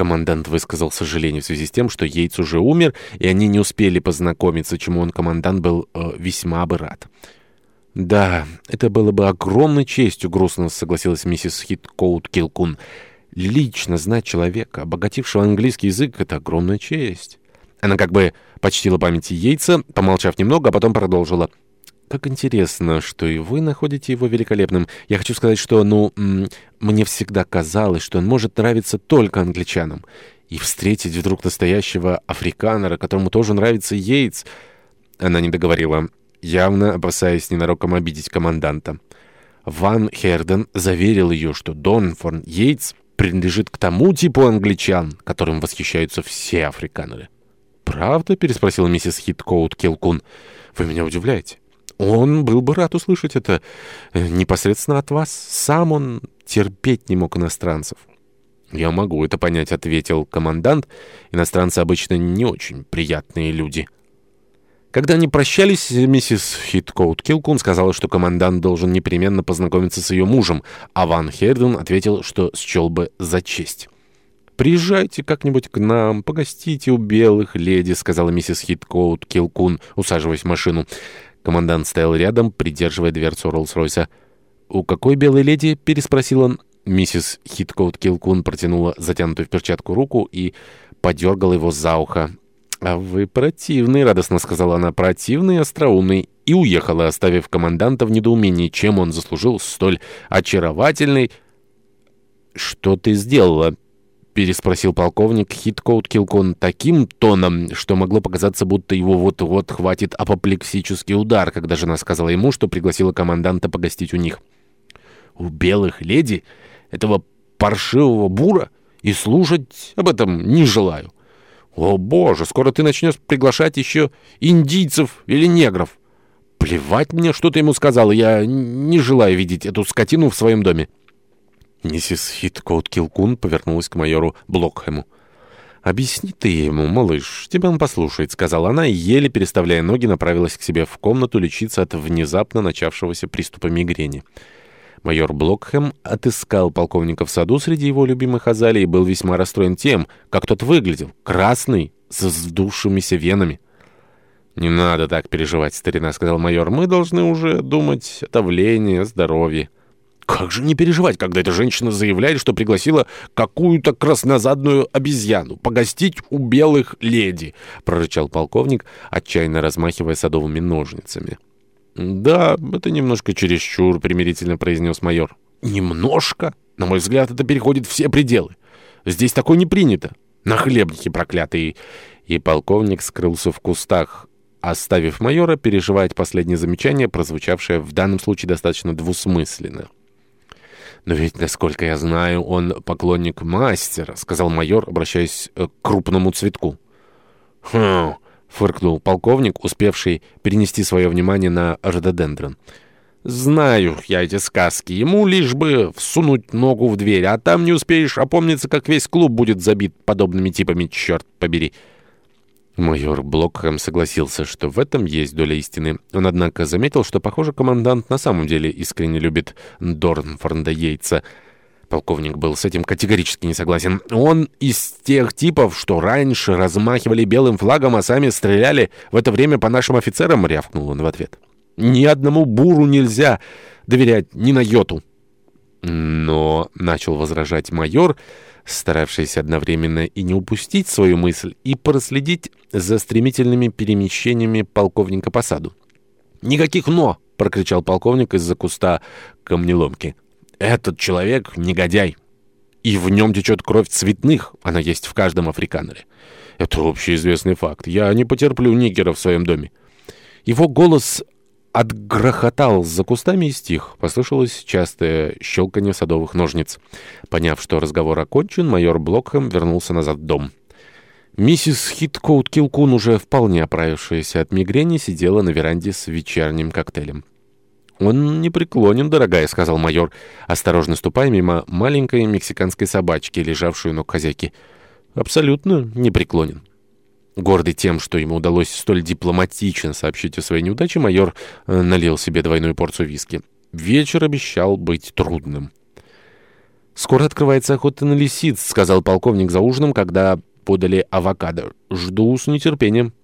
Командант высказал сожаление в связи с тем, что Йейтс уже умер, и они не успели познакомиться, чему он, командант, был э, весьма бы рад. «Да, это было бы огромной честью», — грустно согласилась миссис Хиткоут Килкун. «Лично знать человека, обогатившего английский язык, — это огромная честь». Она как бы почтила памяти Йейтса, помолчав немного, а потом продолжила. Как интересно, что и вы находите его великолепным. Я хочу сказать, что, ну, мне всегда казалось, что он может нравиться только англичанам. И встретить вдруг настоящего африканера, которому тоже нравится Йейтс. Она не договорила, явно опасаясь ненароком обидеть команданта. Ван Херден заверил ее, что Дон фон Йейтс принадлежит к тому типу англичан, которым восхищаются все африканеры. «Правда?» — переспросила миссис Хиткоут Келкун. «Вы меня удивляете». Он был бы рад услышать это э, непосредственно от вас. Сам он терпеть не мог иностранцев. «Я могу это понять», — ответил командант. «Иностранцы обычно не очень приятные люди». Когда они прощались, миссис Хиткоут Килкун сказала, что командант должен непременно познакомиться с ее мужем, а Ван Херден ответил, что счел бы за честь. «Приезжайте как-нибудь к нам, погостите у белых леди», — сказала миссис Хиткоут Килкун, усаживаясь в машину. Командант стоял рядом, придерживая дверцу Роллс-Ройса. «У какой белой леди?» — переспросил он. Миссис Хиткоут Килкун протянула затянутую в перчатку руку и подергала его за ухо. «А вы противный», — радостно сказала она, — «противный и остроумный». И уехала, оставив команданта в недоумении, чем он заслужил столь очаровательный... «Что ты сделала?» переспросил полковник Хиткоут Килкон таким тоном, что могло показаться, будто его вот-вот хватит апоплексический удар, когда жена сказала ему, что пригласила команданта погостить у них. «У белых леди этого паршивого бура и слушать об этом не желаю. О боже, скоро ты начнешь приглашать еще индийцев или негров. Плевать мне, что ты ему сказал, я не желаю видеть эту скотину в своем доме». Миссис Хиткоут Килкун повернулась к майору Блокхэму. «Объясни ты ему, малыш, тебя он послушает», — сказала она, и, еле переставляя ноги, направилась к себе в комнату лечиться от внезапно начавшегося приступа мигрени. Майор Блокхэм отыскал полковника в саду среди его любимых азалий и был весьма расстроен тем, как тот выглядел, красный, с вздувшимися венами. «Не надо так переживать, старина», — сказал майор, — «мы должны уже думать о давлении, о здоровье». Как же не переживать, когда эта женщина заявляет, что пригласила какую-то краснозадную обезьяну погостить у белых леди, прорычал полковник, отчаянно размахивая садовыми ножницами. «Да, это немножко чересчур», — примирительно произнес майор. «Немножко? На мой взгляд, это переходит все пределы. Здесь такое не принято. На хлебнике, проклятые!» И полковник скрылся в кустах, оставив майора переживать последнее замечание, прозвучавшее в данном случае достаточно двусмысленно. «Но ведь, насколько я знаю, он поклонник мастера», — сказал майор, обращаясь э, к крупному цветку. «Хм!» — фыркнул полковник, успевший перенести свое внимание на рододендрон. «Знаю я эти сказки. Ему лишь бы всунуть ногу в дверь, а там не успеешь опомниться, как весь клуб будет забит подобными типами, черт побери». Майор Блокхэм согласился, что в этом есть доля истины. Он, однако, заметил, что, похоже, командант на самом деле искренне любит Дорнфорда Йейтса. Полковник был с этим категорически не согласен. Он из тех типов, что раньше размахивали белым флагом, а сами стреляли в это время по нашим офицерам, рявкнул он в ответ. «Ни одному буру нельзя доверять ни на йоту». Но начал возражать майор, старавшийся одновременно и не упустить свою мысль, и проследить за стремительными перемещениями полковника по саду. «Никаких «но!» — прокричал полковник из-за куста камнеломки. «Этот человек — негодяй!» И в нем течет кровь цветных, она есть в каждом африканере. Это общеизвестный факт. Я не потерплю нигера в своем доме. Его голос отгрохотал за кустами и стих. Послышалось частое щелканье садовых ножниц. Поняв, что разговор окончен, майор Блокхэм вернулся назад в дом. Миссис Хиткоут Килкун, уже вполне оправившаяся от мигрени, сидела на веранде с вечерним коктейлем. «Он не преклонен, дорогая», — сказал майор, осторожно ступая мимо маленькой мексиканской собачки, лежавшей у ног хозяйки. «Абсолютно не преклонен». Гордый тем, что ему удалось столь дипломатично сообщить о своей неудаче, майор э, налил себе двойную порцию виски. Вечер обещал быть трудным. «Скоро открывается охота на лисиц», — сказал полковник за ужином, когда подали авокадо. «Жду с нетерпением».